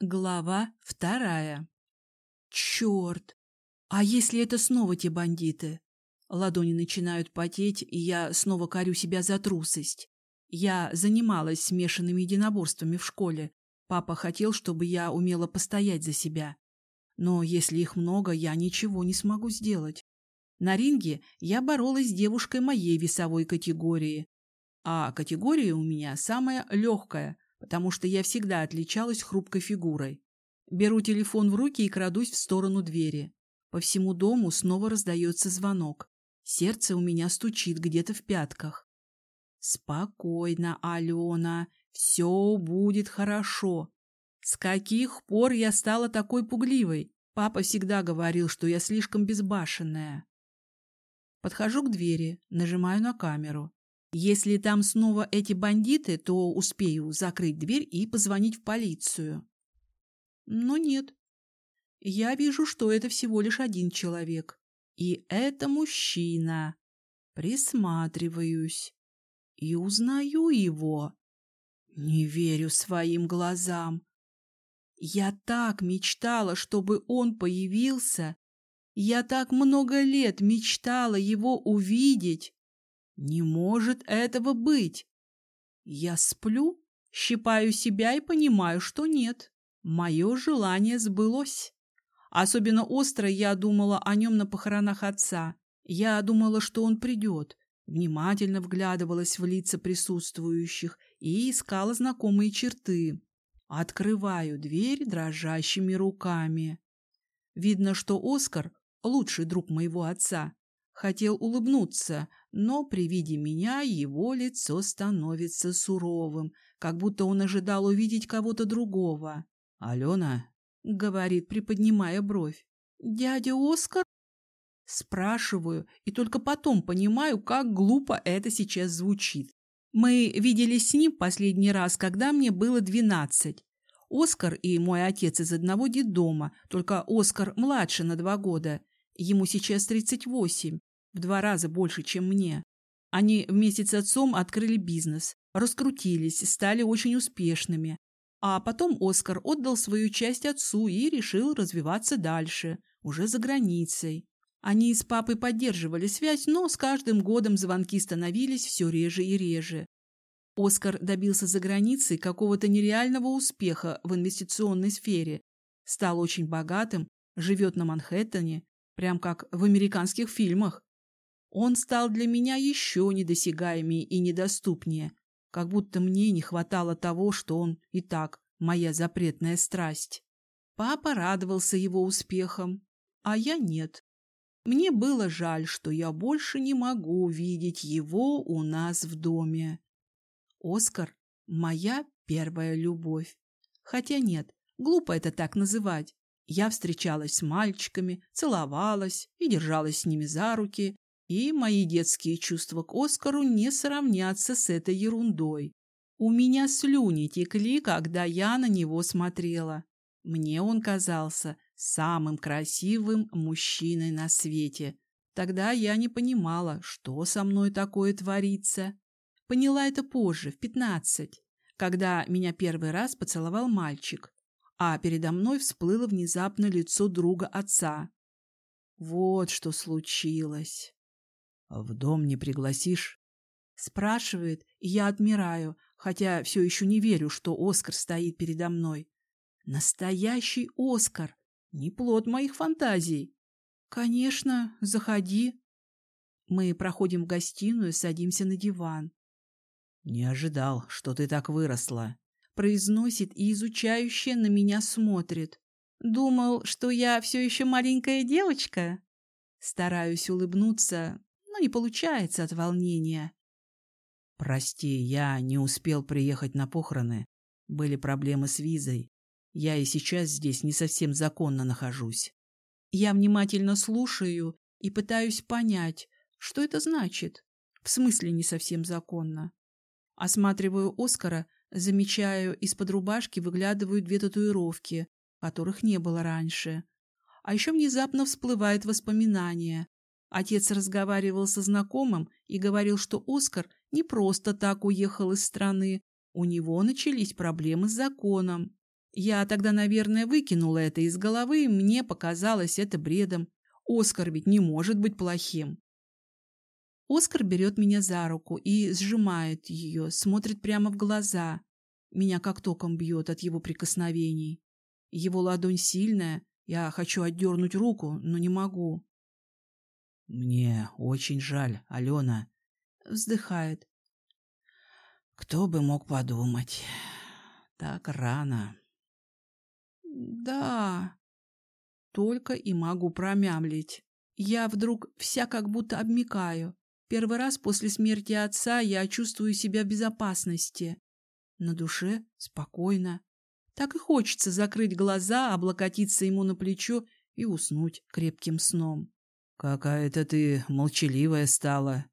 Глава вторая. Черт! А если это снова те бандиты? Ладони начинают потеть, и я снова корю себя за трусость. Я занималась смешанными единоборствами в школе. Папа хотел, чтобы я умела постоять за себя. Но если их много, я ничего не смогу сделать. На ринге я боролась с девушкой моей весовой категории. А категория у меня самая легкая, потому что я всегда отличалась хрупкой фигурой. Беру телефон в руки и крадусь в сторону двери. По всему дому снова раздается звонок. Сердце у меня стучит где-то в пятках. Спокойно, Алена, все будет хорошо. С каких пор я стала такой пугливой? Папа всегда говорил, что я слишком безбашенная. Подхожу к двери, нажимаю на камеру. Если там снова эти бандиты, то успею закрыть дверь и позвонить в полицию. Но нет. Я вижу, что это всего лишь один человек. И это мужчина. Присматриваюсь. И узнаю его. Не верю своим глазам. Я так мечтала, чтобы он появился. Я так много лет мечтала его увидеть. Не может этого быть. Я сплю, щипаю себя и понимаю, что нет. Мое желание сбылось. Особенно остро я думала о нем на похоронах отца. Я думала, что он придет. Внимательно вглядывалась в лица присутствующих и искала знакомые черты. Открываю дверь дрожащими руками. Видно, что Оскар — лучший друг моего отца. Хотел улыбнуться, но при виде меня его лицо становится суровым, как будто он ожидал увидеть кого-то другого. «Алена?» — говорит, приподнимая бровь. «Дядя Оскар?» Спрашиваю, и только потом понимаю, как глупо это сейчас звучит. Мы виделись с ним последний раз, когда мне было двенадцать. Оскар и мой отец из одного детдома, только Оскар младше на два года. Ему сейчас тридцать восемь в два раза больше, чем мне. Они вместе с отцом открыли бизнес, раскрутились, стали очень успешными. А потом Оскар отдал свою часть отцу и решил развиваться дальше, уже за границей. Они с папой поддерживали связь, но с каждым годом звонки становились все реже и реже. Оскар добился за границей какого-то нереального успеха в инвестиционной сфере, стал очень богатым, живет на Манхэттене, прям как в американских фильмах. Он стал для меня еще недосягаемее и недоступнее, как будто мне не хватало того, что он и так моя запретная страсть. Папа радовался его успехам, а я нет. Мне было жаль, что я больше не могу увидеть его у нас в доме. Оскар — моя первая любовь. Хотя нет, глупо это так называть. Я встречалась с мальчиками, целовалась и держалась с ними за руки, и мои детские чувства к Оскару не сравнятся с этой ерундой. У меня слюни текли, когда я на него смотрела. Мне он казался самым красивым мужчиной на свете. Тогда я не понимала, что со мной такое творится. Поняла это позже, в пятнадцать, когда меня первый раз поцеловал мальчик, а передо мной всплыло внезапно лицо друга отца. Вот что случилось. «В дом не пригласишь?» Спрашивает, и я отмираю, хотя все еще не верю, что Оскар стоит передо мной. Настоящий Оскар, не плод моих фантазий. «Конечно, заходи». Мы проходим в гостиную, садимся на диван. «Не ожидал, что ты так выросла», — произносит и изучающе на меня смотрит. «Думал, что я все еще маленькая девочка?» Стараюсь улыбнуться, но не получается от волнения. «Прости, я не успел приехать на похороны. Были проблемы с визой. Я и сейчас здесь не совсем законно нахожусь». Я внимательно слушаю и пытаюсь понять, что это значит. В смысле не совсем законно. Осматриваю Оскара, замечаю, из-под рубашки выглядывают две татуировки, которых не было раньше. А еще внезапно всплывает воспоминание. Отец разговаривал со знакомым и говорил, что Оскар не просто так уехал из страны. У него начались проблемы с законом. Я тогда, наверное, выкинула это из головы, и мне показалось это бредом. Оскар ведь не может быть плохим. Оскар берет меня за руку и сжимает ее, смотрит прямо в глаза. Меня как током бьет от его прикосновений. Его ладонь сильная, я хочу отдернуть руку, но не могу. «Мне очень жаль, Алена», — вздыхает. «Кто бы мог подумать? Так рано». «Да...» Только и могу промямлить. Я вдруг вся как будто обмикаю. Первый раз после смерти отца я чувствую себя в безопасности. На душе спокойно. Так и хочется закрыть глаза, облокотиться ему на плечо и уснуть крепким сном. «Какая-то ты молчаливая стала.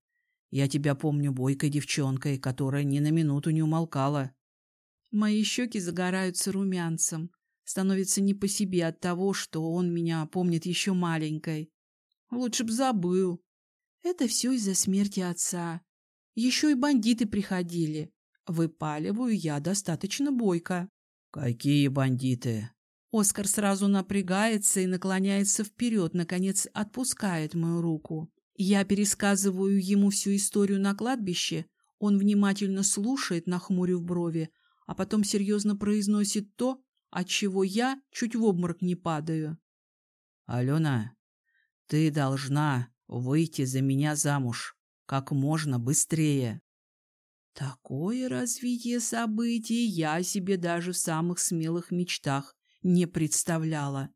Я тебя помню бойкой девчонкой, которая ни на минуту не умолкала». Мои щеки загораются румянцем. Становится не по себе от того, что он меня помнит еще маленькой. Лучше б забыл. Это все из-за смерти отца. Еще и бандиты приходили. Выпаливаю я достаточно бойко. Какие бандиты? Оскар сразу напрягается и наклоняется вперед, наконец отпускает мою руку. Я пересказываю ему всю историю на кладбище. Он внимательно слушает, нахмурив брови, а потом серьезно произносит то, от чего я чуть в обморок не падаю. Алена, ты должна выйти за меня замуж как можно быстрее. Такое развитие событий я себе даже в самых смелых мечтах не представляла.